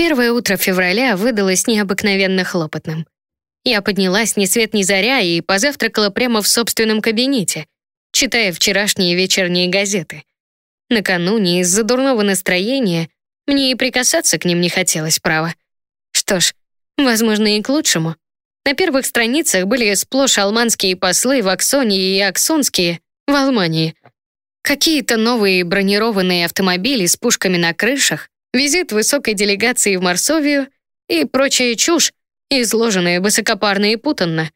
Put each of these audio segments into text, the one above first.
Первое утро февраля выдалось необыкновенно хлопотным. Я поднялась ни свет ни заря и позавтракала прямо в собственном кабинете, читая вчерашние вечерние газеты. Накануне из-за дурного настроения мне и прикасаться к ним не хотелось, право. Что ж, возможно, и к лучшему. На первых страницах были сплошь алманские послы в Аксоне и аксонские в Алмании. Какие-то новые бронированные автомобили с пушками на крышах, визит высокой делегации в Марсовию и прочая чушь, изложенная высокопарно и путанно.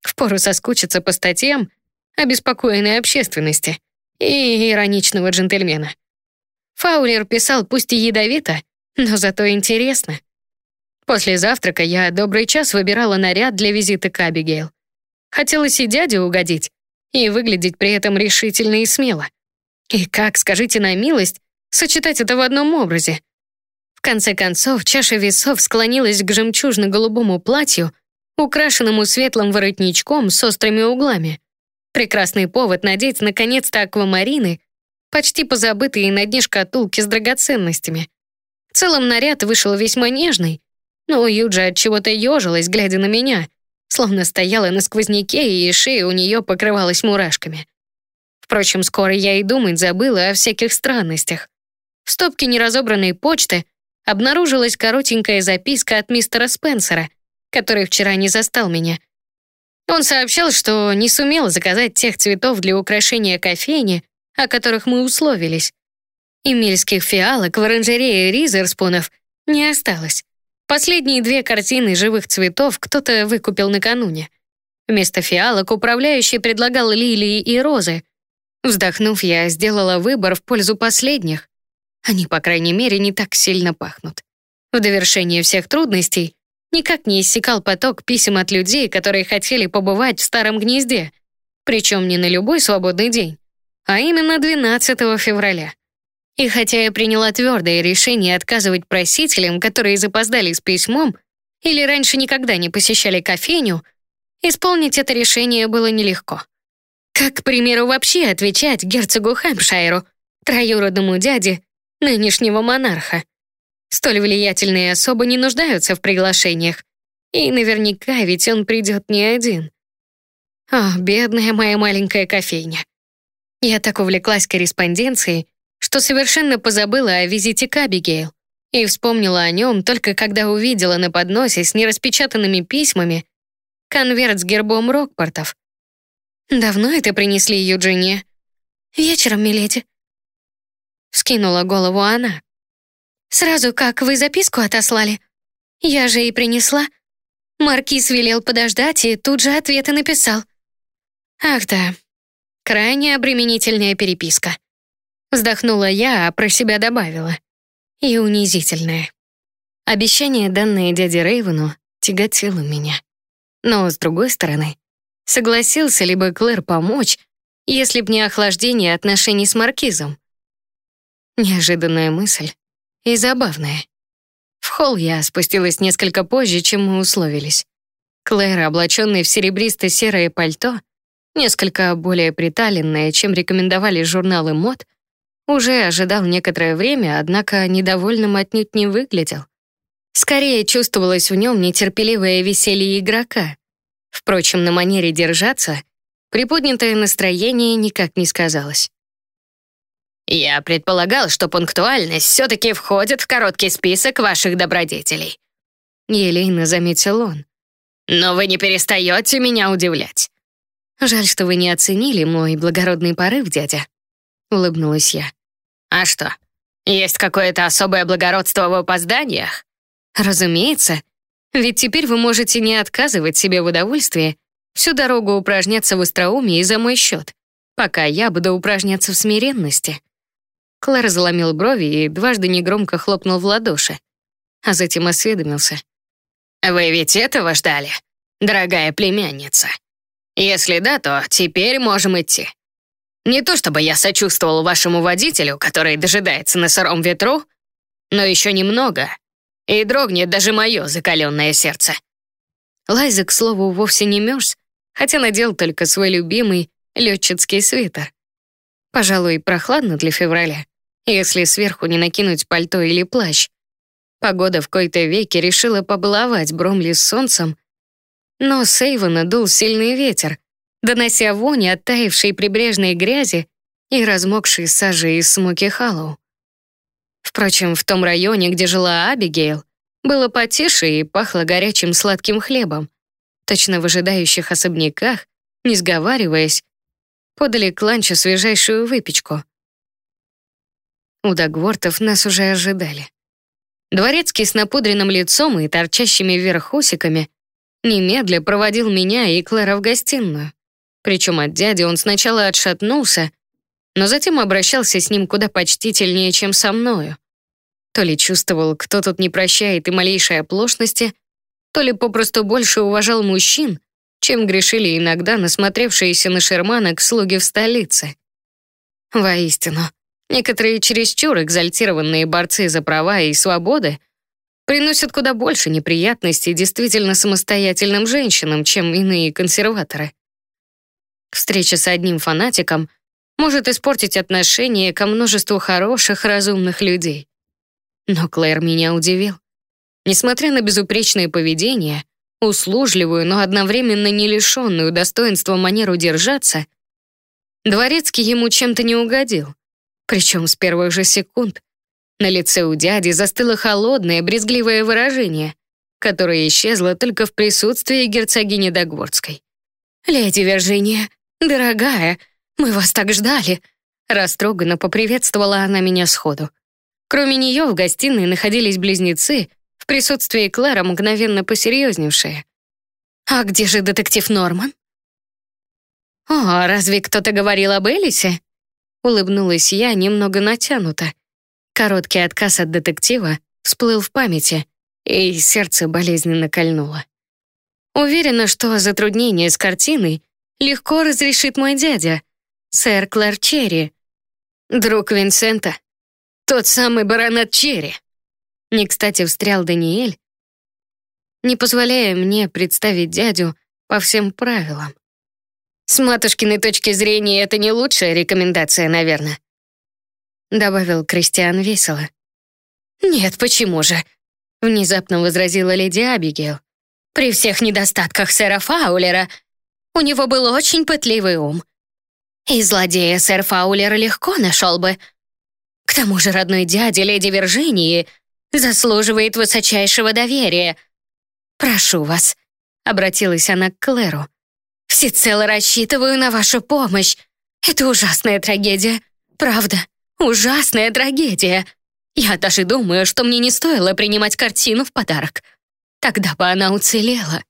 Впору соскучиться по статьям обеспокоенной общественности и ироничного джентльмена. Фаулер писал пусть и ядовито, но зато интересно. После завтрака я добрый час выбирала наряд для визита к Абигейл. Хотелось и дяде угодить, и выглядеть при этом решительно и смело. И как, скажите на милость, сочетать это в одном образе? В конце концов, чаша весов склонилась к жемчужно-голубому платью, украшенному светлым воротничком с острыми углами. Прекрасный повод надеть наконец-то аквамарины, почти позабытые на дне шкатулки с драгоценностями. В целом наряд вышел весьма нежный, но Юджа от чего-то ежилась, глядя на меня, словно стояла на сквозняке, и шея у нее покрывалась мурашками. Впрочем, скоро я и думать забыла о всяких странностях. В стопке неразобранной почты обнаружилась коротенькая записка от мистера Спенсера, который вчера не застал меня. Он сообщал, что не сумел заказать тех цветов для украшения кофейни, о которых мы условились. Эмильских фиалок в оранжерее Ризерспунов не осталось. Последние две картины живых цветов кто-то выкупил накануне. Вместо фиалок управляющий предлагал лилии и розы. Вздохнув, я сделала выбор в пользу последних. Они, по крайней мере, не так сильно пахнут. В довершение всех трудностей никак не иссякал поток писем от людей, которые хотели побывать в старом гнезде, причем не на любой свободный день, а именно 12 февраля. И хотя я приняла твердое решение отказывать просителям, которые запоздали с письмом или раньше никогда не посещали кофейню, исполнить это решение было нелегко. Как, к примеру, вообще отвечать герцогу Хэмпшайру, троюродному дяде нынешнего монарха? Столь влиятельные особы не нуждаются в приглашениях, и наверняка ведь он придет не один. О, бедная моя маленькая кофейня. Я так увлеклась корреспонденцией, что совершенно позабыла о визите к Абигейл и вспомнила о нем только когда увидела на подносе с нераспечатанными письмами конверт с гербом Рокпортов. «Давно это принесли Юджине?» «Вечером, миледи». Скинула голову она. «Сразу как вы записку отослали? Я же и принесла». Маркиз велел подождать и тут же ответы написал. «Ах да, крайне обременительная переписка». Вздохнула я, а про себя добавила. И унизительное. Обещание, данное дяде Рейвену, тяготило меня. Но, с другой стороны, согласился ли бы Клэр помочь, если б не охлаждение отношений с Маркизом? Неожиданная мысль и забавная. В холл я спустилась несколько позже, чем мы условились. Клэр, облаченный в серебристо-серое пальто, несколько более приталенное, чем рекомендовали журналы мод, уже ожидал некоторое время, однако недовольным отнюдь не выглядел. Скорее чувствовалось в нем нетерпеливое веселье игрока. Впрочем, на манере держаться приподнятое настроение никак не сказалось. «Я предполагал, что пунктуальность все-таки входит в короткий список ваших добродетелей», елейно заметил он. «Но вы не перестаете меня удивлять». «Жаль, что вы не оценили мой благородный порыв, дядя», улыбнулась я. А что, есть какое-то особое благородство в опозданиях? Разумеется. Ведь теперь вы можете не отказывать себе в удовольствии всю дорогу упражняться в остроумии за мой счет, пока я буду упражняться в смиренности. Клэр заломил брови и дважды негромко хлопнул в ладоши, а затем осведомился. «Вы ведь этого ждали, дорогая племянница? Если да, то теперь можем идти. Не то чтобы я сочувствовал вашему водителю, который дожидается на сыром ветру, но еще немного, и дрогнет даже мое закаленное сердце». Лайза, к слову, вовсе не мерз, хотя надел только свой любимый летчицкий свитер. Пожалуй, прохладно для февраля, если сверху не накинуть пальто или плащ. Погода в кои-то веке решила побаловать Бромли с солнцем, но с Эйвона дул сильный ветер, донося вони оттаившей прибрежной грязи и размокшей сажи из Смоки Халлоу. Впрочем, в том районе, где жила Абигейл, было потише и пахло горячим сладким хлебом. Точно в ожидающих особняках, не сговариваясь, подали к ланчу свежайшую выпечку. У Дагвортов нас уже ожидали. Дворецкий с напудренным лицом и торчащими вверх усиками немедля проводил меня и Клэра в гостиную. Причем от дяди он сначала отшатнулся, но затем обращался с ним куда почтительнее, чем со мною. То ли чувствовал, кто тут не прощает и малейшей оплошности, то ли попросту больше уважал мужчин, чем грешили иногда насмотревшиеся на шерманок слуги в столице. Воистину, некоторые чересчур экзальтированные борцы за права и свободы приносят куда больше неприятностей действительно самостоятельным женщинам, чем иные консерваторы. Встреча с одним фанатиком может испортить отношение ко множеству хороших, разумных людей. Но Клэр меня удивил. Несмотря на безупречное поведение, услужливую, но одновременно не лишенную достоинства манеру держаться, Дворецкий ему чем-то не угодил. Причем с первых же секунд. На лице у дяди застыло холодное, брезгливое выражение, которое исчезло только в присутствии герцогини Дагвордской. «Леди Виржиния, дорогая, мы вас так ждали!» Растроганно поприветствовала она меня сходу. Кроме нее в гостиной находились близнецы, в присутствии Клара мгновенно посерьезневшие. «А где же детектив Норман?» «О, разве кто-то говорил об Элисе?» Улыбнулась я немного натянуто. Короткий отказ от детектива всплыл в памяти, и сердце болезненно кольнуло. Уверена, что затруднение с картиной легко разрешит мой дядя, сэр Клэр Черри, друг Винсента. Тот самый баронет Черри. Не кстати встрял Даниэль, не позволяя мне представить дядю по всем правилам. С матушкиной точки зрения это не лучшая рекомендация, наверное. Добавил Кристиан весело. Нет, почему же? Внезапно возразила леди Абигейл. При всех недостатках сэра Фаулера у него был очень пытливый ум. И злодея сэр Фаулер легко нашел бы, к тому же родной дядя леди Виржинии заслуживает высочайшего доверия. Прошу вас, обратилась она к Клэру. Всецело рассчитываю на вашу помощь. Это ужасная трагедия. Правда, ужасная трагедия. Я даже думаю, что мне не стоило принимать картину в подарок. Тогда бы она уцелела.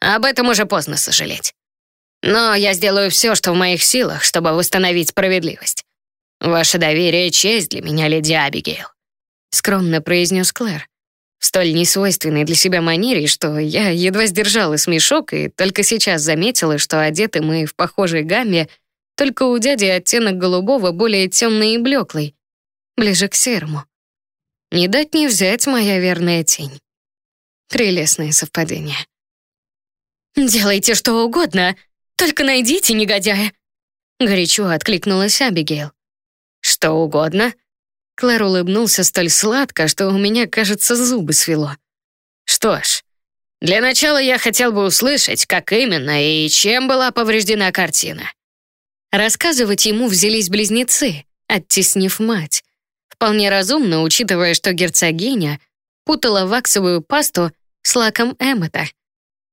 Об этом уже поздно сожалеть. Но я сделаю все, что в моих силах, чтобы восстановить справедливость. «Ваше доверие — честь для меня, леди Абигейл», — скромно произнес Клэр. В столь несвойственной для себя манере, что я едва сдержала смешок и только сейчас заметила, что одеты мы в похожей гамме, только у дяди оттенок голубого более темный и блеклый, ближе к серому. Не дать не взять моя верная тень. Прелестное совпадение. «Делайте что угодно, только найдите негодяя!» Горячо откликнулась Абигейл. «Что угодно». Клэр улыбнулся столь сладко, что у меня, кажется, зубы свело. «Что ж, для начала я хотел бы услышать, как именно и чем была повреждена картина». Рассказывать ему взялись близнецы, оттеснив мать. Вполне разумно, учитывая, что герцогиня путала ваксовую пасту с лаком Эммета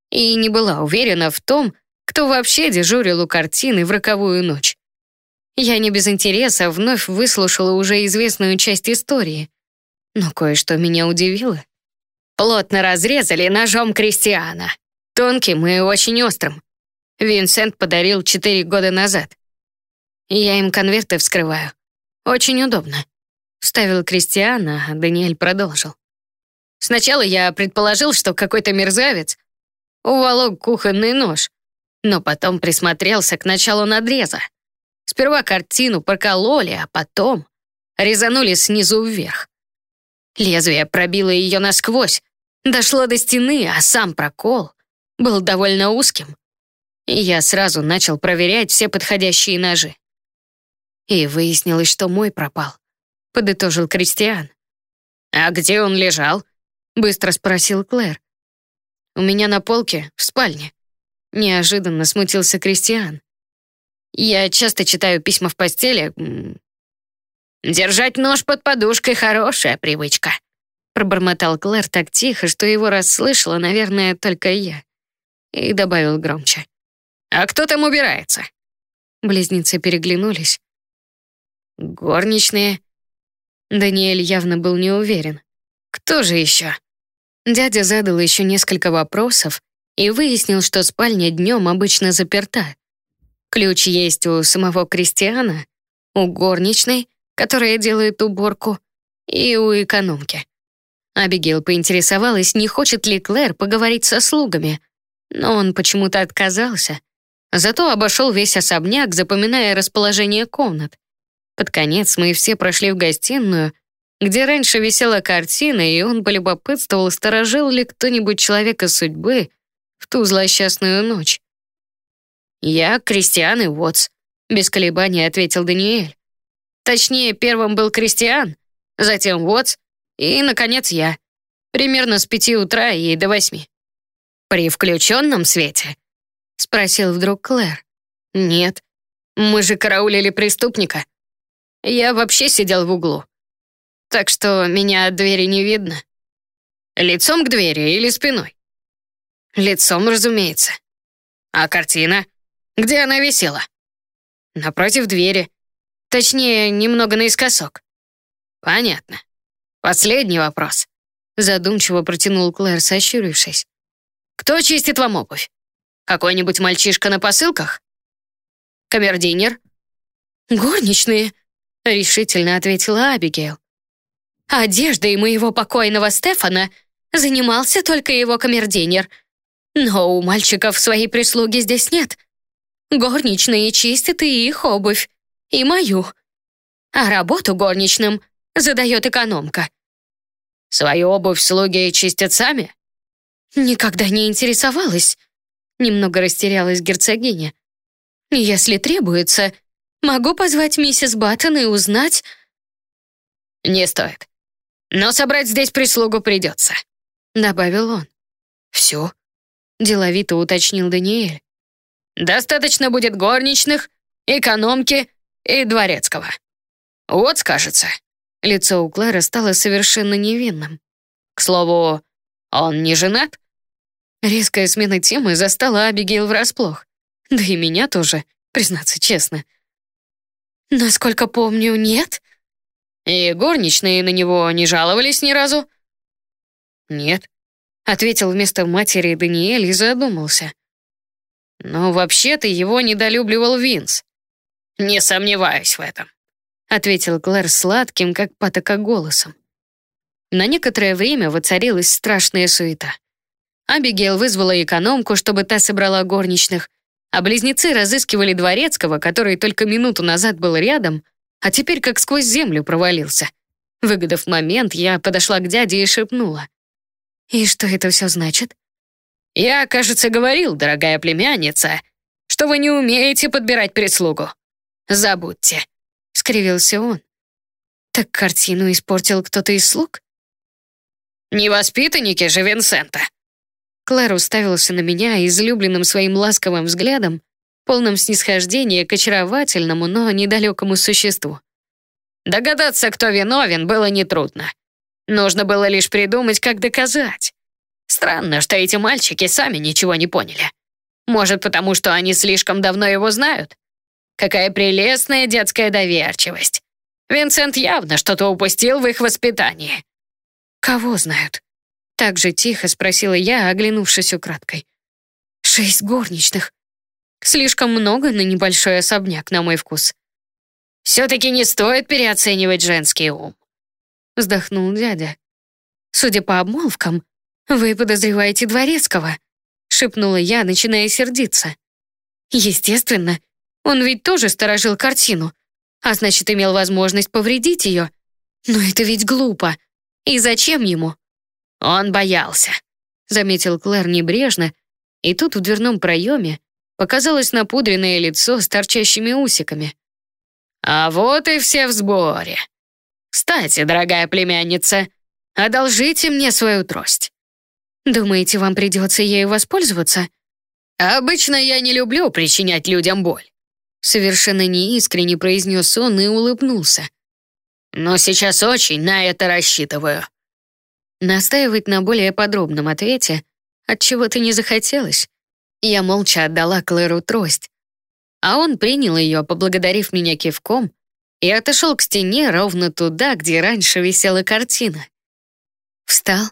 и не была уверена в том, кто вообще дежурил у картины в роковую ночь. Я не без интереса вновь выслушала уже известную часть истории. Но кое-что меня удивило. Плотно разрезали ножом Кристиана. Тонким и очень острым. Винсент подарил четыре года назад. Я им конверты вскрываю. Очень удобно. Вставил Кристиана, а Даниэль продолжил. Сначала я предположил, что какой-то мерзавец уволок кухонный нож, но потом присмотрелся к началу надреза. Сперва картину прокололи, а потом резанули снизу вверх. Лезвие пробило ее насквозь, дошло до стены, а сам прокол был довольно узким. И я сразу начал проверять все подходящие ножи. И выяснилось, что мой пропал, подытожил Кристиан. «А где он лежал?» — быстро спросил Клэр. «У меня на полке, в спальне». Неожиданно смутился Кристиан. «Я часто читаю письма в постели». «Держать нож под подушкой — хорошая привычка», — пробормотал Клэр так тихо, что его расслышала, наверное, только я. И добавил громче. «А кто там убирается?» Близнецы переглянулись. «Горничные». Даниэль явно был не уверен. «Кто же еще?» Дядя задал еще несколько вопросов и выяснил, что спальня днем обычно заперта. Ключ есть у самого Кристиана, у горничной, которая делает уборку, и у экономки. Абигейл поинтересовалась, не хочет ли Клэр поговорить со слугами, но он почему-то отказался. Зато обошел весь особняк, запоминая расположение комнат. Под конец мы все прошли в гостиную, где раньше висела картина, и он полюбопытствовал, сторожил ли кто-нибудь человека судьбы в ту злосчастную ночь. «Я Кристиан и Уотс», — без колебаний ответил Даниэль. Точнее, первым был Кристиан, затем Уотс и, наконец, я. Примерно с пяти утра и до восьми. «При включенном свете?» — спросил вдруг Клэр. «Нет, мы же караулили преступника. Я вообще сидел в углу так что меня от двери не видно. Лицом к двери или спиной? Лицом, разумеется. А картина? Где она висела? Напротив двери. Точнее, немного наискосок. Понятно. Последний вопрос. Задумчиво протянул Клэр, сощурившись. Кто чистит вам обувь? Какой-нибудь мальчишка на посылках? Камердинер? Горничные, решительно ответила Абигейл. Одеждой моего покойного Стефана занимался только его камердинер. Но у мальчиков своей прислуги здесь нет. Горничные чистят и их обувь, и мою. А работу горничным задает экономка. Свою обувь слуги чистят сами? Никогда не интересовалась. Немного растерялась герцогиня. Если требуется, могу позвать миссис Баттон и узнать... Не стоит. Но собрать здесь прислугу придется», — добавил он. «Все?» — деловито уточнил Даниэль. «Достаточно будет горничных, экономки и дворецкого. Вот, скажется». Лицо у Клэра стало совершенно невинным. К слову, он не женат? Резкая смена темы застала Абигейл врасплох. Да и меня тоже, признаться честно. «Насколько помню, нет», и горничные на него не жаловались ни разу? Нет, ответил вместо матери Даниэль и задумался. Но вообще-то его недолюбливал Винс. Не сомневаюсь в этом, ответил Клэр сладким, как патока голосом. На некоторое время воцарилась страшная суета. Абигейл вызвала экономку, чтобы та собрала горничных, а близнецы разыскивали дворецкого, который только минуту назад был рядом, а теперь как сквозь землю провалился. Выгодав момент, я подошла к дяде и шепнула. «И что это все значит?» «Я, кажется, говорил, дорогая племянница, что вы не умеете подбирать прислугу. Забудьте», — скривился он. «Так картину испортил кто-то из слуг?» «Не воспитанники же Винсента». Клэр уставился на меня излюбленным своим ласковым взглядом, полном снисхождения к очаровательному, но недалекому существу. Догадаться, кто виновен, было нетрудно. Нужно было лишь придумать, как доказать. Странно, что эти мальчики сами ничего не поняли. Может, потому что они слишком давно его знают? Какая прелестная детская доверчивость. Винсент явно что-то упустил в их воспитании. «Кого знают?» Так же тихо спросила я, оглянувшись украдкой. «Шесть горничных. Слишком много на небольшой особняк, на мой вкус. «Все-таки не стоит переоценивать женский ум», — вздохнул дядя. «Судя по обмолвкам, вы подозреваете Дворецкого», — шепнула я, начиная сердиться. «Естественно, он ведь тоже сторожил картину, а значит, имел возможность повредить ее. Но это ведь глупо. И зачем ему?» «Он боялся», — заметил Клэр небрежно, и тут в дверном проеме показалось напудренное лицо с торчащими усиками. «А вот и все в сборе. Кстати, дорогая племянница, Одолжите мне свою трость». «Думаете, вам придется ею воспользоваться?» «Обычно я не люблю причинять людям боль», совершенно неискренне произнес он и улыбнулся. «Но сейчас очень на это рассчитываю». Настаивать на более подробном ответе от чего то не захотелось. Я молча отдала Клэру трость, а он принял ее, поблагодарив меня кивком, и отошел к стене ровно туда, где раньше висела картина. Встал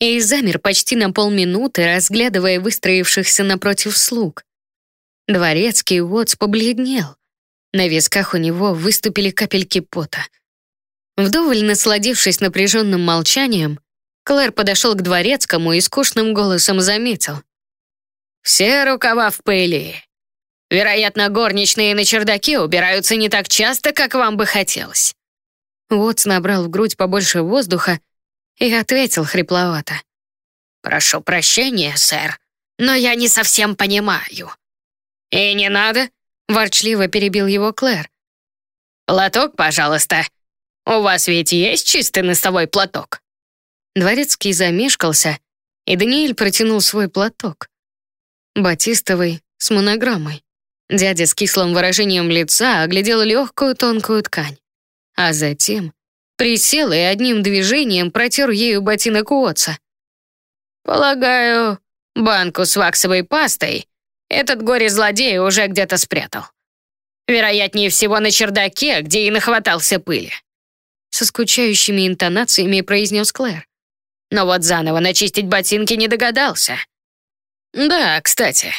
и замер почти на полминуты, разглядывая выстроившихся напротив слуг. Дворецкий Уотс побледнел. На висках у него выступили капельки пота. Вдоволь насладившись напряженным молчанием, Клэр подошел к дворецкому и скучным голосом заметил. «Все рукава в пыли. Вероятно, горничные на чердаке убираются не так часто, как вам бы хотелось». Уотс набрал в грудь побольше воздуха и ответил хрипловато. «Прошу прощения, сэр, но я не совсем понимаю». «И не надо», — ворчливо перебил его Клэр. «Платок, пожалуйста. У вас ведь есть чистый носовой платок?» Дворецкий замешкался, и Даниэль протянул свой платок. Батистовый, с монограммой. Дядя с кислым выражением лица оглядел легкую тонкую ткань, а затем присел и одним движением протер ею ботинок Уотса. «Полагаю, банку с ваксовой пастой этот горе-злодей уже где-то спрятал. Вероятнее всего на чердаке, где и нахватался пыли». Со скучающими интонациями произнес Клэр. Но вот заново начистить ботинки не догадался. «Да, кстати,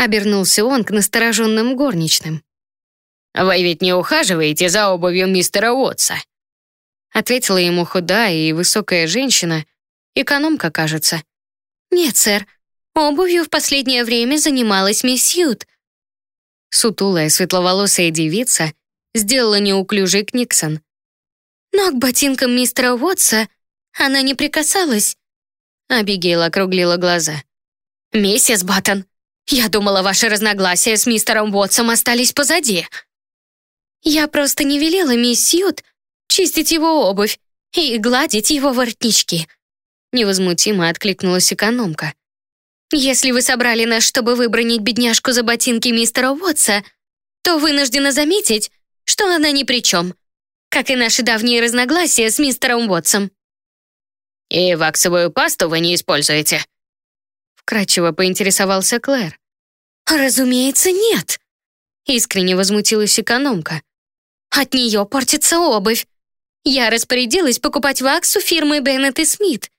Обернулся он к настороженным горничным. «Вы ведь не ухаживаете за обувью мистера Уотса?» Ответила ему худая и высокая женщина, экономка, кажется. «Нет, сэр, обувью в последнее время занималась мисс Ют». Сутулая светловолосая девица сделала неуклюжий книксон. «Но к ботинкам мистера Уотса она не прикасалась». Абигейл округлила глаза. «Миссис Баттон, я думала, ваши разногласия с мистером Уотсом остались позади. Я просто не велела мисс Сьют чистить его обувь и гладить его воротнички. Невозмутимо откликнулась экономка. Если вы собрали нас, чтобы выбронить бедняжку за ботинки мистера Уотса, то вынуждена заметить, что она ни при чем, как и наши давние разногласия с мистером Уотсом. «И ваксовую пасту вы не используете?» Вкратчиво поинтересовался Клэр. «Разумеется, нет!» Искренне возмутилась экономка. «От нее портится обувь. Я распорядилась покупать вакс у фирмы Беннет и Смит».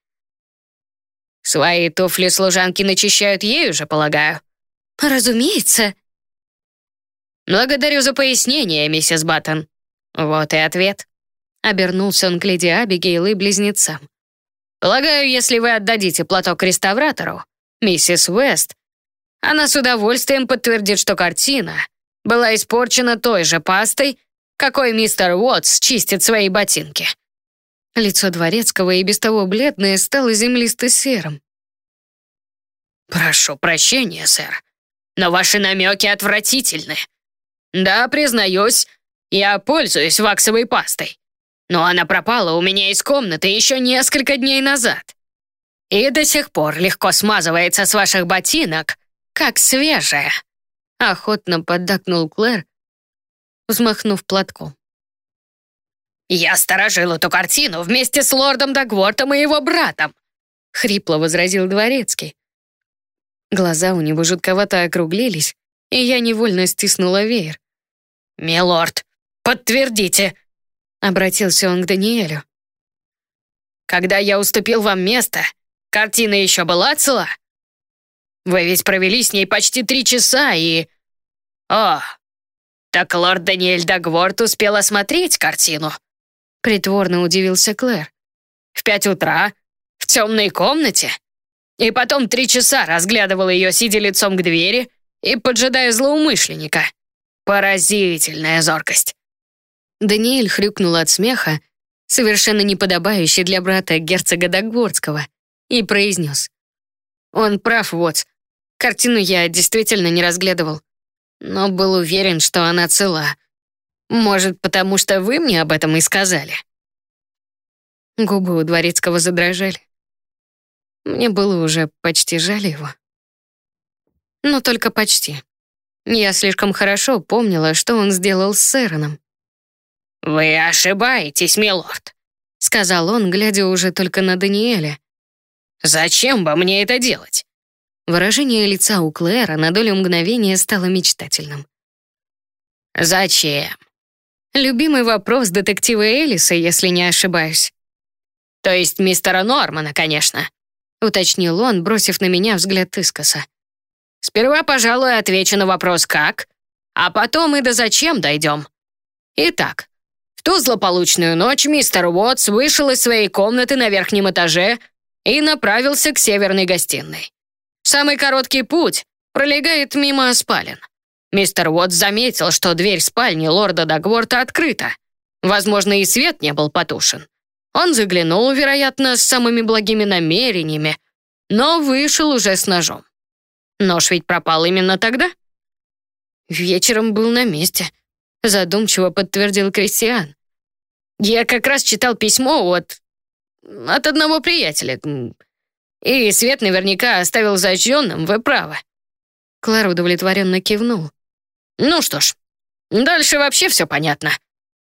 «Свои туфли служанки начищают ею же, полагаю?» «Разумеется». «Благодарю за пояснение, миссис Баттон. Вот и ответ». Обернулся он к леди Абигейл и близнецам. «Полагаю, если вы отдадите платок реставратору, миссис Уэст, она с удовольствием подтвердит, что картина была испорчена той же пастой, какой мистер Уотс чистит свои ботинки. Лицо дворецкого и без того бледное стало землисто-серым. «Прошу прощения, сэр, но ваши намеки отвратительны. Да, признаюсь, я пользуюсь ваксовой пастой, но она пропала у меня из комнаты еще несколько дней назад и до сих пор легко смазывается с ваших ботинок, как свежая», — охотно поддакнул Клэр, взмахнув платком. «Я сторожил эту картину вместе с лордом Дагвортом и его братом», — хрипло возразил Дворецкий. Глаза у него жутковато округлились, и я невольно стиснула веер. «Милорд, подтвердите!» — обратился он к Даниэлю. «Когда я уступил вам место, Картина еще была цела? Вы ведь провели с ней почти три часа и... О, так лорд Даниэль Дагворт успел осмотреть картину. Притворно удивился Клэр. В пять утра? В темной комнате? И потом три часа разглядывал ее, сидя лицом к двери и поджидая злоумышленника. Поразительная зоркость. Даниэль хрюкнул от смеха, совершенно неподобающий для брата герцога Дагвордского и произнес. «Он прав, вот. Картину я действительно не разглядывал, но был уверен, что она цела. Может, потому что вы мне об этом и сказали?» Губы у Дворецкого задрожали. Мне было уже почти жаль его. Но только почти. Я слишком хорошо помнила, что он сделал с Сэроном. «Вы ошибаетесь, милорд», — сказал он, глядя уже только на Даниэля. «Зачем бы мне это делать?» Выражение лица у Клэра на долю мгновения стало мечтательным. «Зачем?» Любимый вопрос детектива Элиса, если не ошибаюсь. То есть мистера Нормана, конечно, уточнил он, бросив на меня взгляд искоса. Сперва, пожалуй, отвечу на вопрос «как», а потом и до «зачем» дойдем. Итак, в ту злополучную ночь мистер Уотс вышел из своей комнаты на верхнем этаже и направился к северной гостиной. Самый короткий путь пролегает мимо спален. Мистер Уотс заметил, что дверь спальни лорда Дагворта открыта. Возможно, и свет не был потушен. Он заглянул, вероятно, с самыми благими намерениями, но вышел уже с ножом. Нож ведь пропал именно тогда? Вечером был на месте, задумчиво подтвердил Кристиан. Я как раз читал письмо от... от одного приятеля. И свет наверняка оставил зажженным, вы правы. Клэр удовлетворенно кивнул. Ну что ж, дальше вообще все понятно.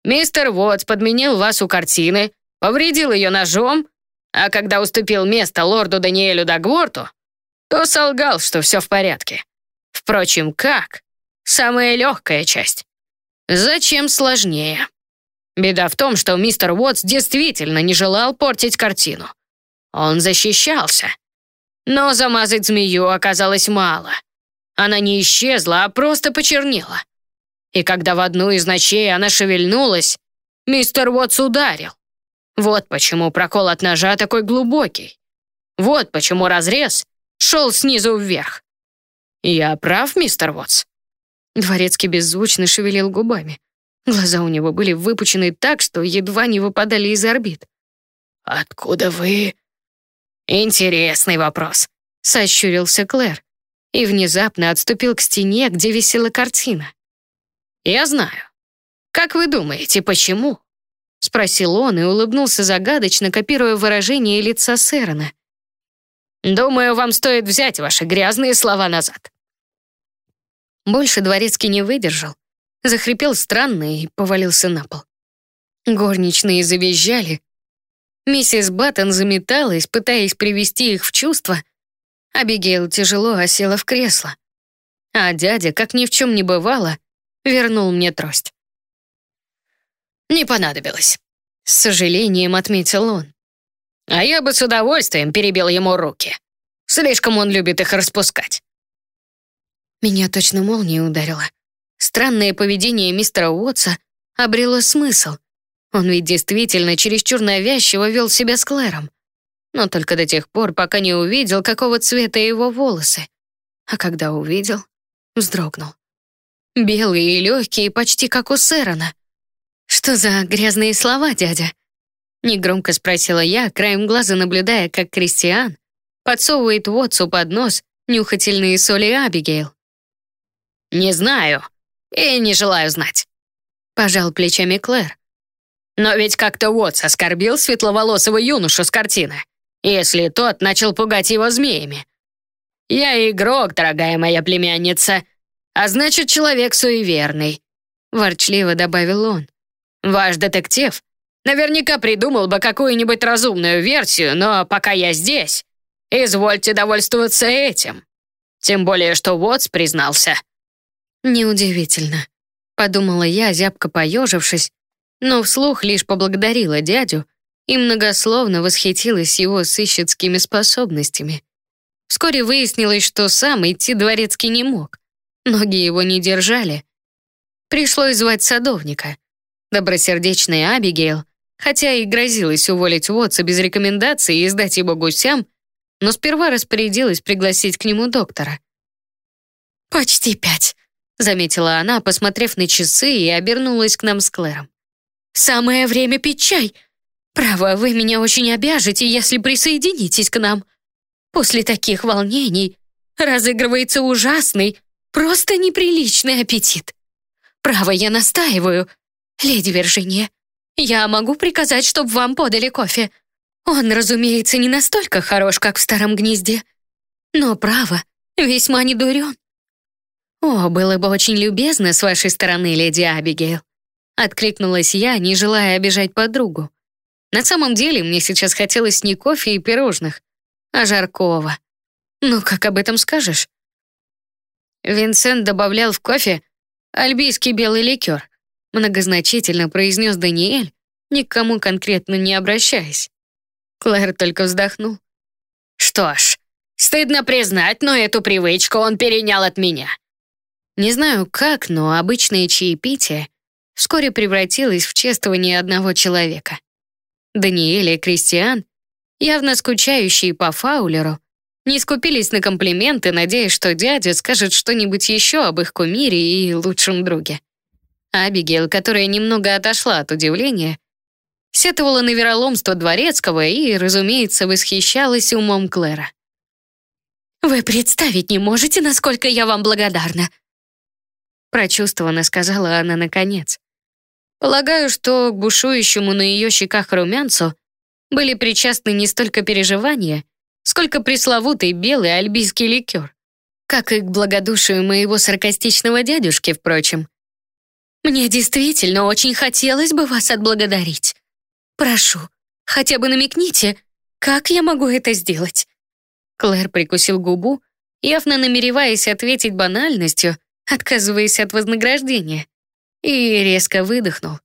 Мистер Уотс подменил вас у картины, повредил ее ножом, а когда уступил место лорду Даниэлю Дагворту, то солгал, что все в порядке. Впрочем, как? Самая легкая часть. Зачем сложнее? Беда в том, что мистер Уотс действительно не желал портить картину. Он защищался. Но замазать змею оказалось мало. Она не исчезла, а просто почернела. И когда в одну из ночей она шевельнулась, мистер Уотс ударил. Вот почему прокол от ножа такой глубокий. Вот почему разрез шел снизу вверх. Я прав, мистер Уотс?» Дворецкий беззвучно шевелил губами. Глаза у него были выпучены так, что едва не выпадали из орбит. «Откуда вы?» «Интересный вопрос», — сощурился Клэр и внезапно отступил к стене, где висела картина. «Я знаю. Как вы думаете, почему?» — спросил он и улыбнулся загадочно, копируя выражение лица Сэрона. «Думаю, вам стоит взять ваши грязные слова назад». Больше дворецкий не выдержал, захрипел странно и повалился на пол. Горничные завизжали. Миссис Баттон заметалась, пытаясь привести их в чувство. Абигейл тяжело осела в кресло. А дядя, как ни в чем не бывало, вернул мне трость. «Не понадобилось», — с сожалением отметил он. «А я бы с удовольствием перебил ему руки. Слишком он любит их распускать». Меня точно молния ударила. Странное поведение мистера Уотса обрело смысл. Он ведь действительно чересчур навязчиво вел себя с Клэром. Но только до тех пор, пока не увидел, какого цвета его волосы. А когда увидел, вздрогнул. Белые и легкие, почти как у Сэрона. «Что за грязные слова, дядя?» Негромко спросила я, краем глаза наблюдая, как Кристиан подсовывает Уотсу под нос нюхательные соли Абигейл. «Не знаю и не желаю знать», — пожал плечами Клэр. «Но ведь как-то Уотс оскорбил светловолосого юношу с картины, если тот начал пугать его змеями. Я игрок, дорогая моя племянница, а значит, человек суеверный», — ворчливо добавил он. Ваш детектив наверняка придумал бы какую-нибудь разумную версию, но пока я здесь, извольте довольствоваться этим. Тем более, что Уотс признался. Неудивительно, подумала я, зябко поежившись, но вслух лишь поблагодарила дядю и многословно восхитилась его сыщицкими способностями. Вскоре выяснилось, что сам идти дворецкий не мог. Ноги его не держали. Пришлось звать садовника — Добросердечная Абигейл, хотя и грозилась уволить Уотса без рекомендаций и сдать его гусям, но сперва распорядилась пригласить к нему доктора. «Почти пять», — заметила она, посмотрев на часы и обернулась к нам с Клэром. «Самое время пить чай. Право, вы меня очень обяжете, если присоединитесь к нам. После таких волнений разыгрывается ужасный, просто неприличный аппетит. Право, я настаиваю, «Леди Виржиния, Я могу приказать, чтобы вам подали кофе. Он, разумеется, не настолько хорош, как в старом гнезде. Но, право, весьма не дурен. О, было бы очень любезно с вашей стороны, леди Абигейл. Откликнулась я, не желая обижать подругу. На самом деле, мне сейчас хотелось не кофе и пирожных, а жаркого. Ну, как об этом скажешь? Винсент добавлял в кофе альбийский белый ликер, многозначительно произнес Даниэль, никому конкретно не обращаясь. Клэр только вздохнул. Что ж, стыдно признать, но эту привычку он перенял от меня. Не знаю как, но обычное чаепитие вскоре превратилось в чествование одного человека. Даниэль и Кристиан, явно скучающие по Фаулеру, не скупились на комплименты, надеясь, что дядя скажет что-нибудь еще об их кумире и лучшем друге. Абигейл, которая немного отошла от удивления, сетовала на вероломство Дворецкого и, разумеется, восхищалась умом Клэра. «Вы представить не можете, насколько я вам благодарна!» Прочувствованно сказала она наконец. Полагаю, что к бушующему на ее щеках румянцу были причастны не столько переживания, сколько пресловутый белый альбийский ликер, как и к благодушию моего саркастичного дядюшки, впрочем. Мне действительно очень хотелось бы вас отблагодарить. Прошу, хотя бы намекните, как я могу это сделать?» Клэр прикусил губу, явно намереваясь ответить банальностью, отказываясь от вознаграждения, и резко выдохнул.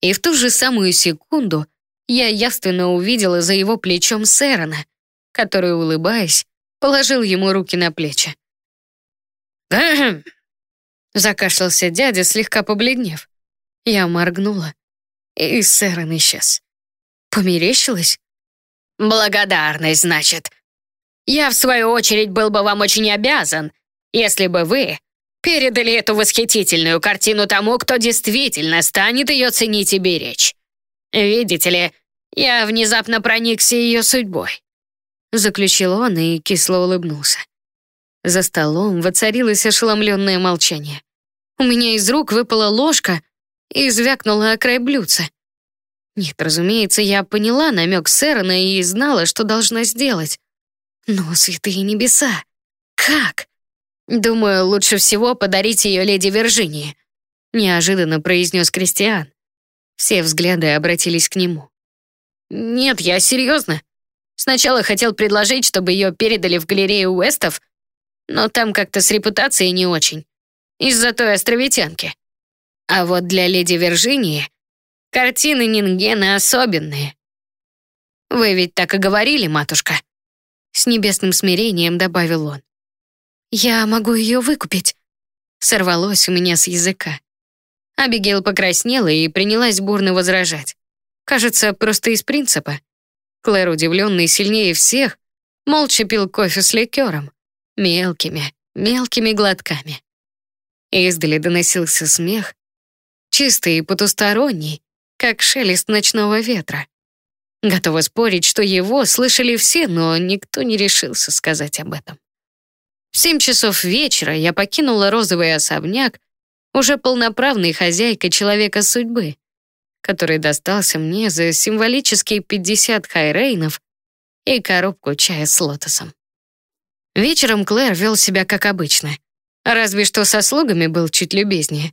И в ту же самую секунду я явственно увидела за его плечом Сэрона, который, улыбаясь, положил ему руки на плечи. «Ахм!» Закашлялся дядя, слегка побледнев. Я моргнула, и Сэрон исчез. Померещилась? «Благодарность, значит. Я, в свою очередь, был бы вам очень обязан, если бы вы передали эту восхитительную картину тому, кто действительно станет ее ценить и беречь. Видите ли, я внезапно проникся ее судьбой». Заключил он и кисло улыбнулся. За столом воцарилось ошеломленное молчание. У меня из рук выпала ложка и звякнула о край блюдца. Нет, разумеется, я поняла намек Сэрона и знала, что должна сделать. Но, святые небеса, как? Думаю, лучше всего подарить ее леди Виржинии, неожиданно произнес Кристиан. Все взгляды обратились к нему. Нет, я серьезно. Сначала хотел предложить, чтобы ее передали в галерею Уэстов, но там как-то с репутацией не очень. Из-за той островитянки. А вот для леди Виржинии картины Нингена особенные. Вы ведь так и говорили, матушка. С небесным смирением добавил он. Я могу ее выкупить. Сорвалось у меня с языка. Абигейл покраснела и принялась бурно возражать. Кажется, просто из принципа. Клэр, удивленный сильнее всех, молча пил кофе с ликером. Мелкими, мелкими глотками. Издали доносился смех, чистый и потусторонний, как шелест ночного ветра. Готова спорить, что его слышали все, но никто не решился сказать об этом. В семь часов вечера я покинула розовый особняк, уже полноправной хозяйкой человека судьбы, который достался мне за символические 50 хайрейнов и коробку чая с лотосом. Вечером Клэр вел себя как обычно, разве что со слугами был чуть любезнее.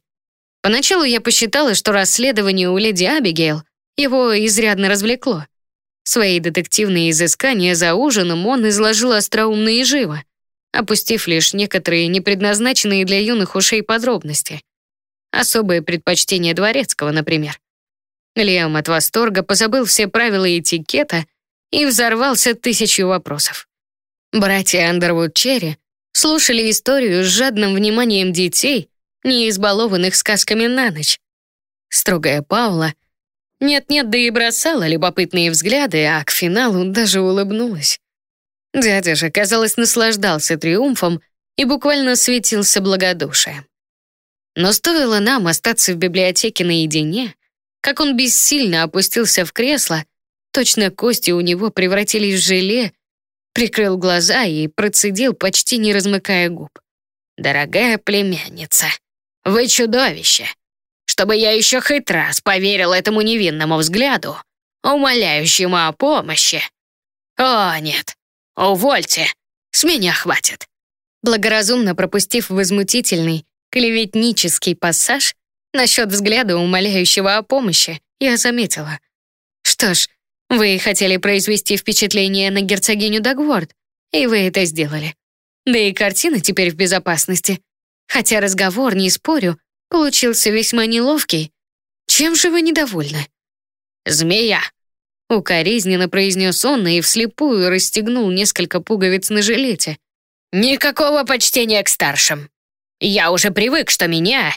Поначалу я посчитала, что расследование у леди Абигейл его изрядно развлекло. Свои детективные изыскания за ужином он изложил остроумно и живо, опустив лишь некоторые непредназначенные для юных ушей подробности. Особые предпочтения дворецкого, например. Лиам от восторга позабыл все правила этикета и взорвался тысячью вопросов. Братья Андервуд Черри слушали историю с жадным вниманием детей, не избалованных сказками на ночь. Строгая Паула нет-нет, да и бросала любопытные взгляды, а к финалу даже улыбнулась. Дядя же, казалось, наслаждался триумфом и буквально светился благодушием. Но стоило нам остаться в библиотеке наедине, как он бессильно опустился в кресло, точно кости у него превратились в желе, прикрыл глаза и процедил, почти не размыкая губ. «Дорогая племянница, вы чудовище! чтобы я еще хоть раз поверил этому невинному взгляду, умоляющему о помощи. О, нет, увольте, с меня хватит. Благоразумно пропустив возмутительный, клеветнический пассаж насчет взгляда, умоляющего о помощи, я заметила. Что ж, вы хотели произвести впечатление на герцогиню Дагворд, и вы это сделали. Да и картина теперь в безопасности. Хотя разговор, не спорю, получился весьма неловкий. Чем же вы недовольны? «Змея!» Укоризненно произнес он и вслепую расстегнул несколько пуговиц на жилете. «Никакого почтения к старшим. Я уже привык, что меня,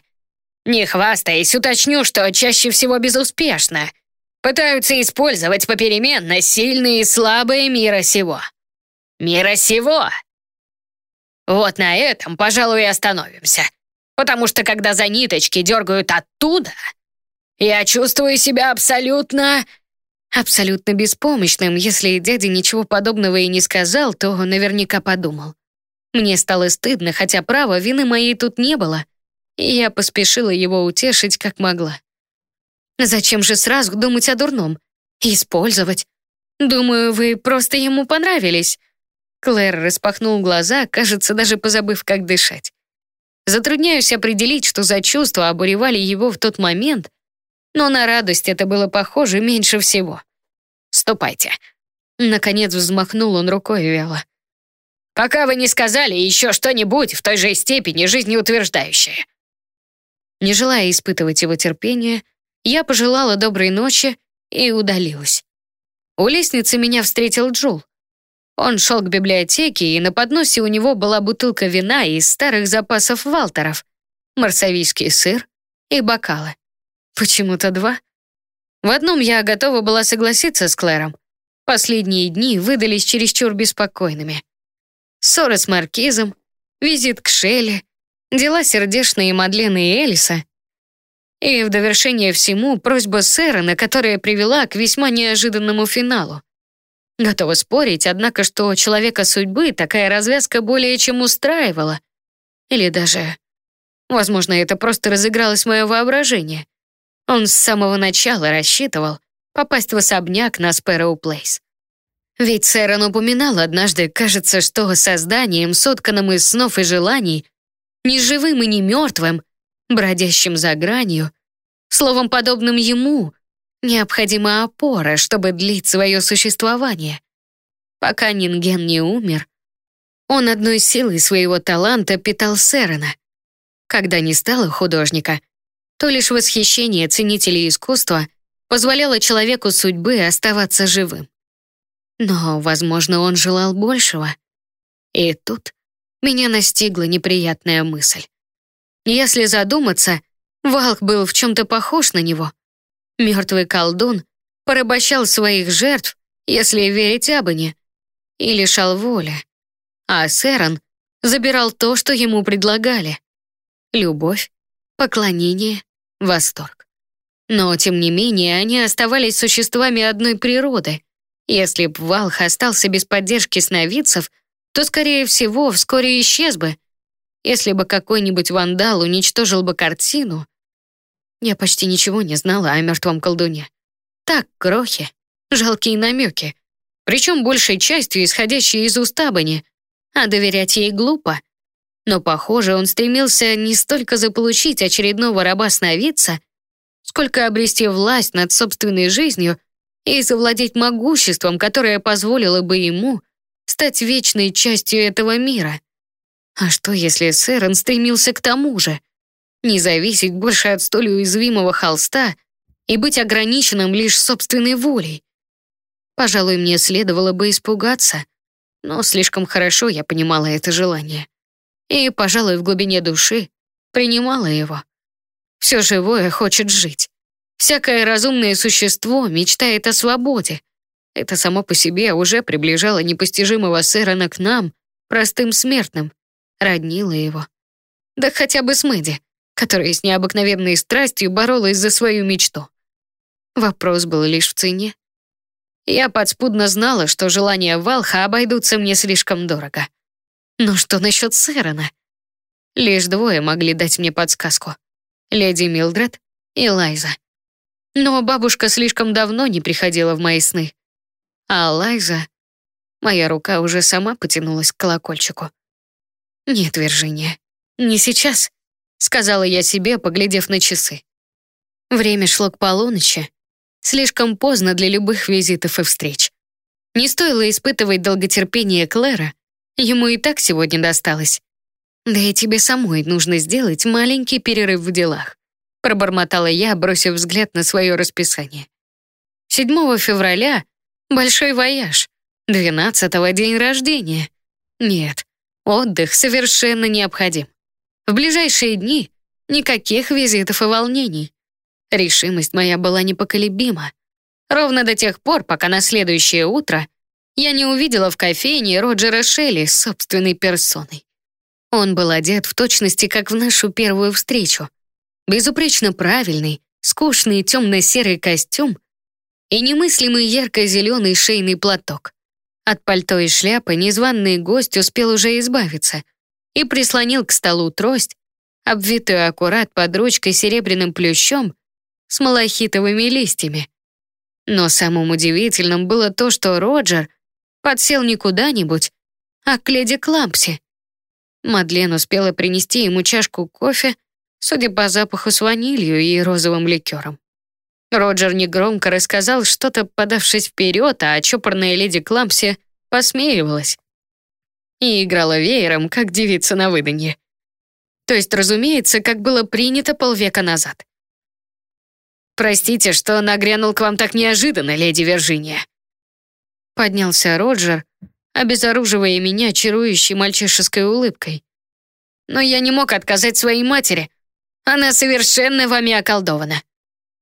не хвастаясь, уточню, что чаще всего безуспешно, пытаются использовать попеременно сильные и слабые мира сего. Мира сего! Вот на этом, пожалуй, и остановимся. Потому что когда за ниточки дергают оттуда, я чувствую себя абсолютно... Абсолютно беспомощным, если дядя ничего подобного и не сказал, то наверняка подумал. Мне стало стыдно, хотя права вины моей тут не было, и я поспешила его утешить как могла. Зачем же сразу думать о дурном? Использовать? Думаю, вы просто ему понравились. Клэр распахнул глаза, кажется, даже позабыв, как дышать. Затрудняюсь определить, что за чувства обуревали его в тот момент, но на радость это было похоже меньше всего. «Ступайте». Наконец взмахнул он рукой вяло. «Пока вы не сказали еще что-нибудь в той же степени жизнеутверждающее». Не желая испытывать его терпение, я пожелала доброй ночи и удалилась. У лестницы меня встретил Джул. Он шел к библиотеке, и на подносе у него была бутылка вина из старых запасов Валтеров, марсавийский сыр и бокалы. Почему-то два. В одном я готова была согласиться с Клэром. Последние дни выдались чересчур беспокойными. Ссоры с Маркизом, визит к Шелли, дела сердечные Мадлены и Элиса. И в довершение всему просьба сэра, на которая привела к весьма неожиданному финалу. Готова спорить, однако, что человека судьбы такая развязка более чем устраивала. Или даже... Возможно, это просто разыгралось мое воображение. Он с самого начала рассчитывал попасть в особняк на Спэроу Плейс. Ведь Сэрон упоминал однажды, кажется, что созданием, сотканным из снов и желаний, ни живым и ни мертвым, бродящим за гранью, словом, подобным ему, необходима опора, чтобы длить свое существование. Пока Нинген не умер, он одной силой своего таланта питал Сэрона. Когда не стало художника, то лишь восхищение ценителей искусства позволяло человеку судьбы оставаться живым. Но, возможно, он желал большего. И тут меня настигла неприятная мысль. Если задуматься, Валк был в чем-то похож на него. Мертвый колдун порабощал своих жертв, если верить Абане, и лишал воли. А Сэрон забирал то, что ему предлагали. Любовь, поклонение, восторг. Но, тем не менее, они оставались существами одной природы. Если б Валх остался без поддержки сновидцев, то, скорее всего, вскоре исчез бы. Если бы какой-нибудь вандал уничтожил бы картину, я почти ничего не знала о мертвом колдуне. Так, крохи, жалкие намеки, причем большей частью исходящие из уст Абани, а доверять ей глупо. Но, похоже, он стремился не столько заполучить очередного раба-сновидца, сколько обрести власть над собственной жизнью и завладеть могуществом, которое позволило бы ему стать вечной частью этого мира. А что, если Сэрон стремился к тому же — не зависеть больше от столь уязвимого холста и быть ограниченным лишь собственной волей. Пожалуй, мне следовало бы испугаться, но слишком хорошо я понимала это желание. И, пожалуй, в глубине души принимала его. Все живое хочет жить. Всякое разумное существо мечтает о свободе. Это само по себе уже приближало непостижимого Сэрона к нам, простым смертным, роднило его. Да хотя бы с Мэдди которая с необыкновенной страстью боролась за свою мечту. Вопрос был лишь в цене. Я подспудно знала, что желания Валха обойдутся мне слишком дорого. Но что насчет Сэрона? Лишь двое могли дать мне подсказку. Леди Милдред и Лайза. Но бабушка слишком давно не приходила в мои сны. А Лайза... Моя рука уже сама потянулась к колокольчику. «Нет, Виржиния, не сейчас», — сказала я себе, поглядев на часы. Время шло к полуночи, слишком поздно для любых визитов и встреч. Не стоило испытывать долготерпение Клэра, ему и так сегодня досталось. Да и тебе самой нужно сделать маленький перерыв в делах пробормотала я, бросив взгляд на свое расписание. 7 февраля — большой вояж, 12-го день рождения. Нет, отдых совершенно необходим. В ближайшие дни никаких визитов и волнений. Решимость моя была непоколебима. Ровно до тех пор, пока на следующее утро я не увидела в кофейне Роджера Шелли собственной персоной. Он был одет в точности, как в нашу первую встречу — безупречно правильный, скучный темно-серый костюм и немыслимый ярко-зеленый шейный платок. От пальто и шляпы незваный гость успел уже избавиться и прислонил к столу трость, обвитую аккурат под ручкой серебряным плющом с малахитовыми листьями. Но самым удивительным было то, что Роджер подсел не куда-нибудь, а к леди Клампси. Мадлен успела принести ему чашку кофе судя по запаху с ванилью и розовым ликером. Роджер негромко рассказал что-то, подавшись вперед, а чопорная леди Клампси посмеивалась и играла веером, как девица на выданье. То есть, разумеется, как было принято полвека назад. «Простите, что нагрянул к вам так неожиданно, леди Виржиния». Поднялся Роджер, обезоруживая меня чарующей мальчишеской улыбкой. «Но я не мог отказать своей матери, она совершенно вами околдована».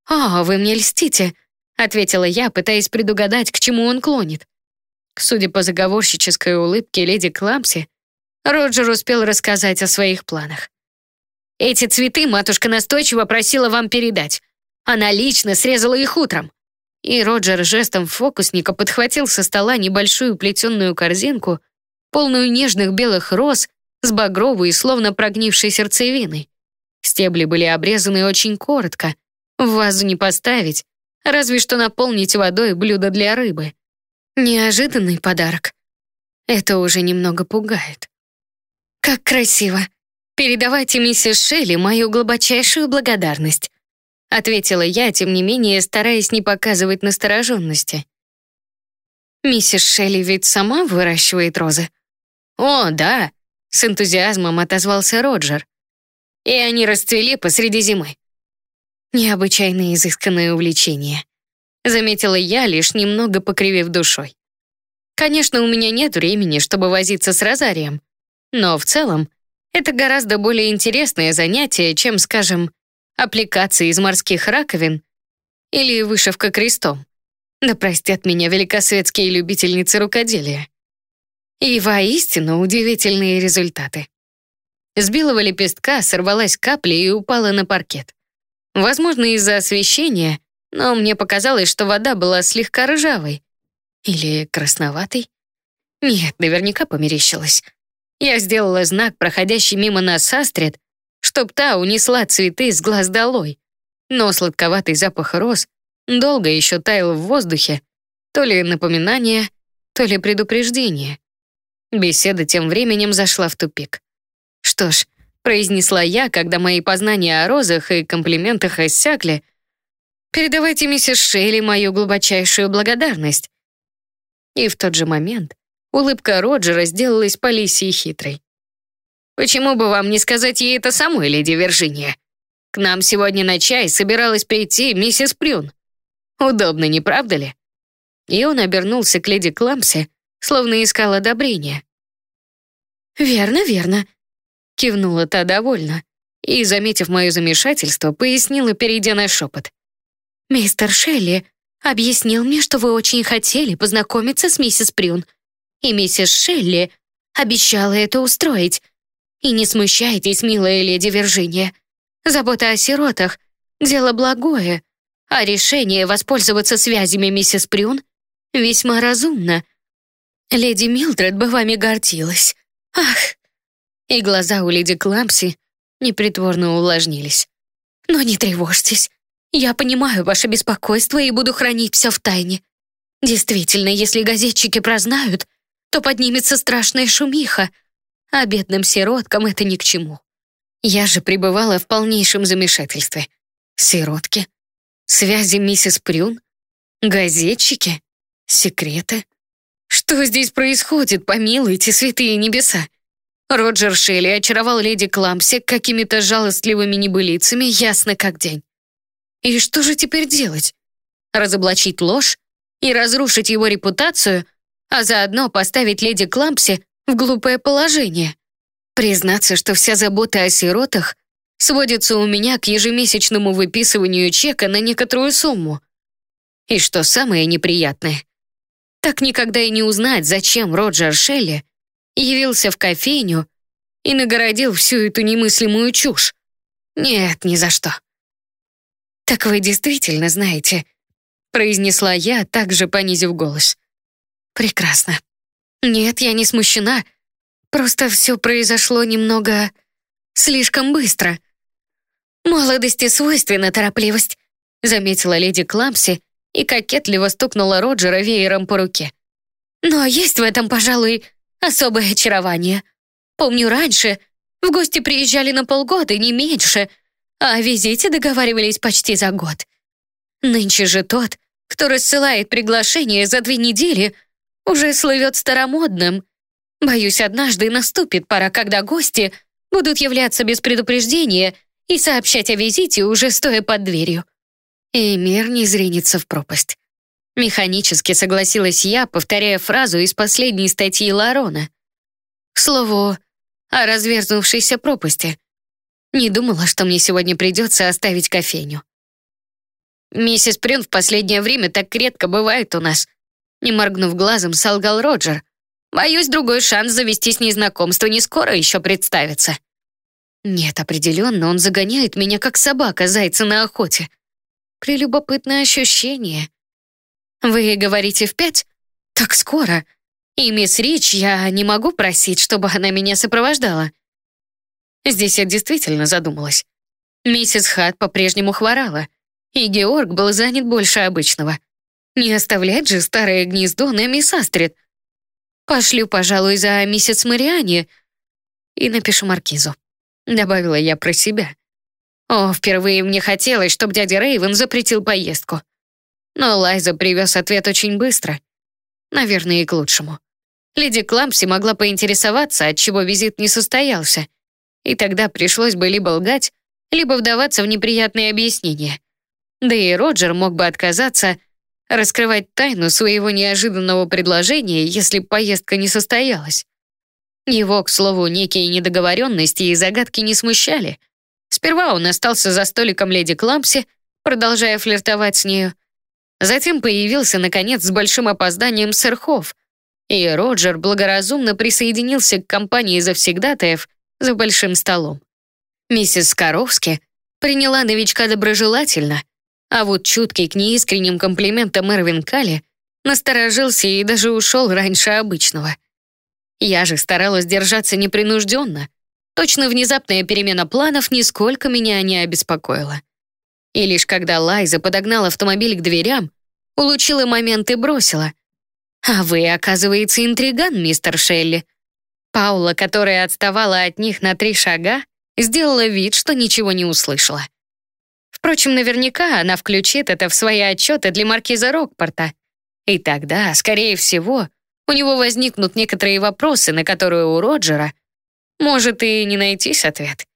«О, вы мне льстите», — ответила я, пытаясь предугадать, к чему он клонит. Судя по заговорщической улыбке леди Кламси, Роджер успел рассказать о своих планах. «Эти цветы матушка настойчиво просила вам передать. Она лично срезала их утром». И Роджер жестом фокусника подхватил со стола небольшую плетеную корзинку, полную нежных белых роз с багровой, словно прогнившей сердцевиной. Стебли были обрезаны очень коротко. В вазу не поставить, разве что наполнить водой блюдо для рыбы. Неожиданный подарок. Это уже немного пугает. Как красиво. Передавайте миссис Шелли мою глубочайшую благодарность. Ответила я, тем не менее, стараясь не показывать настороженности. Миссис Шелли ведь сама выращивает розы. О, да, с энтузиазмом отозвался Роджер и они расцвели посреди зимы. Необычайно изысканное увлечение. Заметила я, лишь немного покривив душой. Конечно, у меня нет времени, чтобы возиться с розарием, но в целом это гораздо более интересное занятие, чем, скажем, аппликации из морских раковин или вышивка крестом. Да простят меня великосветские любительницы рукоделия. И воистину удивительные результаты. С белого лепестка сорвалась капля и упала на паркет. Возможно, из-за освещения, но мне показалось, что вода была слегка ржавой. Или красноватой? Нет, наверняка померещилась. Я сделала знак, проходящий мимо нас Астрид, чтоб та унесла цветы с глаз долой. Но сладковатый запах роз долго еще таял в воздухе, то ли напоминание, то ли предупреждение. Беседа тем временем зашла в тупик. «Что ж», — произнесла я, когда мои познания о розах и комплиментах иссякли, «передавайте миссис Шейли мою глубочайшую благодарность». И в тот же момент улыбка Роджера сделалась по лисии хитрой. «Почему бы вам не сказать ей это самой, леди Виржиния? К нам сегодня на чай собиралась прийти миссис Прюн. Удобно, не правда ли?» И он обернулся к леди Кламсе, словно искал одобрения. «Верно, верно», Кивнула та довольно и, заметив мое замешательство, пояснила, перейдя на шепот. «Мистер Шелли объяснил мне, что вы очень хотели познакомиться с миссис Прюн, и миссис Шелли обещала это устроить. И не смущайтесь, милая леди Виржиния. Забота о сиротах — дело благое, а решение воспользоваться связями миссис Прюн весьма разумно. Леди Милдред бы вами гордилась. Ах, и глаза у леди Кламси непритворно увлажнились. «Но не тревожьтесь, Я понимаю ваше беспокойство и буду хранить все в тайне. Действительно, если газетчики прознают, то поднимется страшная шумиха, а бедным сироткам это ни к чему. Я же пребывала в полнейшем замешательстве. Сиротки? Связи миссис Прюн? Газетчики? Секреты? Что здесь происходит, помилуйте, святые небеса? Роджер Шелли очаровал леди Кламси какими-то жалостливыми небылицами, ясно как день. И что же теперь делать? Разоблачить ложь и разрушить его репутацию, а заодно поставить леди Клампси в глупое положение? Признаться, что вся забота о сиротах сводится у меня к ежемесячному выписыванию чека на некоторую сумму. И что самое неприятное, так никогда и не узнать, зачем Роджер Шелли явился в кофейню и нагородил всю эту немыслимую чушь. Нет, ни за что. «Так вы действительно знаете», — произнесла я, также понизив голос. «Прекрасно. Нет, я не смущена. Просто все произошло немного... слишком быстро. Молодости свойственна торопливость», — заметила леди Кламси и кокетливо стукнула Роджера веером по руке. «Но есть в этом, пожалуй, особое очарование. Помню раньше, в гости приезжали на полгода, не меньше, а о визите договаривались почти за год. Нынче же тот, кто рассылает приглашение за две недели, уже слывет старомодным. Боюсь, однажды наступит пора, когда гости будут являться без предупреждения и сообщать о визите, уже стоя под дверью. И мир не зринется в пропасть. Механически согласилась я, повторяя фразу из последней статьи Ларона. К слову, о разверзнувшейся пропасти. Не думала, что мне сегодня придется оставить кофейню. «Миссис Прюн в последнее время так редко бывает у нас», не моргнув глазом, солгал Роджер. «Боюсь, другой шанс завести с ней знакомство не скоро еще представится». Нет, определенно, он загоняет меня, как собака зайца на охоте. Прелюбопытное ощущение. «Вы говорите в пять? Так скоро. И мисс Рич я не могу просить, чтобы она меня сопровождала». Здесь я действительно задумалась. Миссис Хат по-прежнему хворала, и Георг был занят больше обычного. Не оставлять же старое гнездо на мисс Астрид. Пошлю, пожалуй, за миссис Мариане и напишу маркизу. Добавила я про себя. О, впервые мне хотелось, чтобы дядя Рейвен запретил поездку. Но Лайза привез ответ очень быстро. Наверное, и к лучшему. Леди Клампси могла поинтересоваться, отчего визит не состоялся. И тогда пришлось бы либо лгать, либо вдаваться в неприятные объяснения. Да и Роджер мог бы отказаться раскрывать тайну своего неожиданного предложения, если поездка не состоялась. Его, к слову, некие недоговоренности и загадки не смущали. Сперва он остался за столиком леди Клампси, продолжая флиртовать с нею, Затем появился, наконец, с большим опозданием сэр Хофф, и Роджер благоразумно присоединился к компании завсегдатаев за большим столом. Миссис Скоровски приняла новичка доброжелательно, а вот чуткий к неискренним комплиментам Эрвин Калли насторожился и даже ушел раньше обычного. Я же старалась держаться непринужденно. Точно внезапная перемена планов нисколько меня не обеспокоила. И лишь когда Лайза подогнала автомобиль к дверям, улучила момент и бросила. «А вы, оказывается, интриган, мистер Шелли». Паула, которая отставала от них на три шага, сделала вид, что ничего не услышала. Впрочем, наверняка она включит это в свои отчеты для маркиза Рокпорта. И тогда, скорее всего, у него возникнут некоторые вопросы, на которые у Роджера может и не найтись ответ.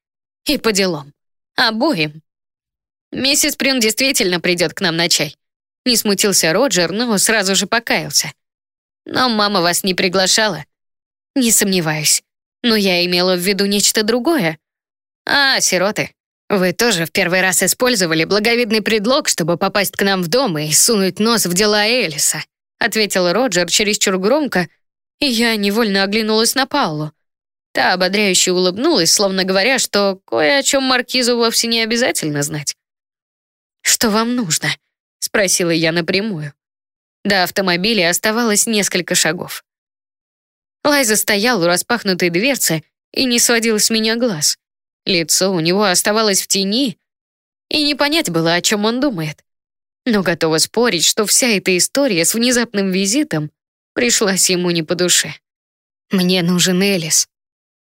И по делам. Обоим. «Миссис Прин действительно придет к нам на чай». Не смутился Роджер, но сразу же покаялся. «Но мама вас не приглашала». «Не сомневаюсь. Но я имела в виду нечто другое». «А, сироты, вы тоже в первый раз использовали благовидный предлог, чтобы попасть к нам в дом и сунуть нос в дела Элиса», ответил Роджер чересчур громко, и я невольно оглянулась на Паулу. Та ободряюще улыбнулась, словно говоря, что кое о чем Маркизу вовсе не обязательно знать. «Что вам нужно?» — спросила я напрямую. До автомобиля оставалось несколько шагов. Лайза стоял у распахнутой дверцы и не сводил с меня глаз. Лицо у него оставалось в тени, и не понять было, о чем он думает. Но готова спорить, что вся эта история с внезапным визитом пришлась ему не по душе. «Мне нужен Элис»,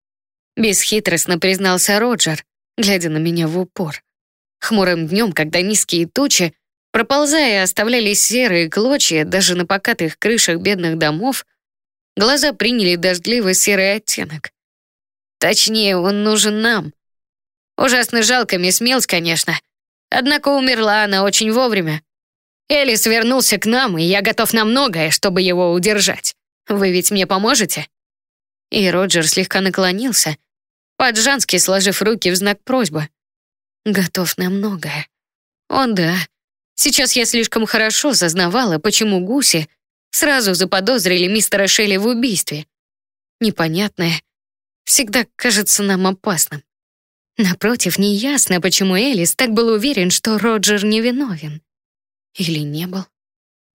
— бесхитростно признался Роджер, глядя на меня в упор. Хмурым днем, когда низкие тучи, проползая, оставляли серые клочья даже на покатых крышах бедных домов, глаза приняли дождливый серый оттенок. Точнее, он нужен нам. Ужасно жалко мисс Милс, конечно. Однако умерла она очень вовремя. Элис вернулся к нам, и я готов на многое, чтобы его удержать. Вы ведь мне поможете?» И Роджер слегка наклонился, по-джански сложив руки в знак просьбы. «Готов на многое». Он да. Сейчас я слишком хорошо сознавала, почему гуси сразу заподозрили мистера Шелли в убийстве. Непонятное, всегда кажется нам опасным. Напротив, неясно, почему Элис так был уверен, что Роджер невиновен. Или не был.